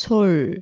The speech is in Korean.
솔.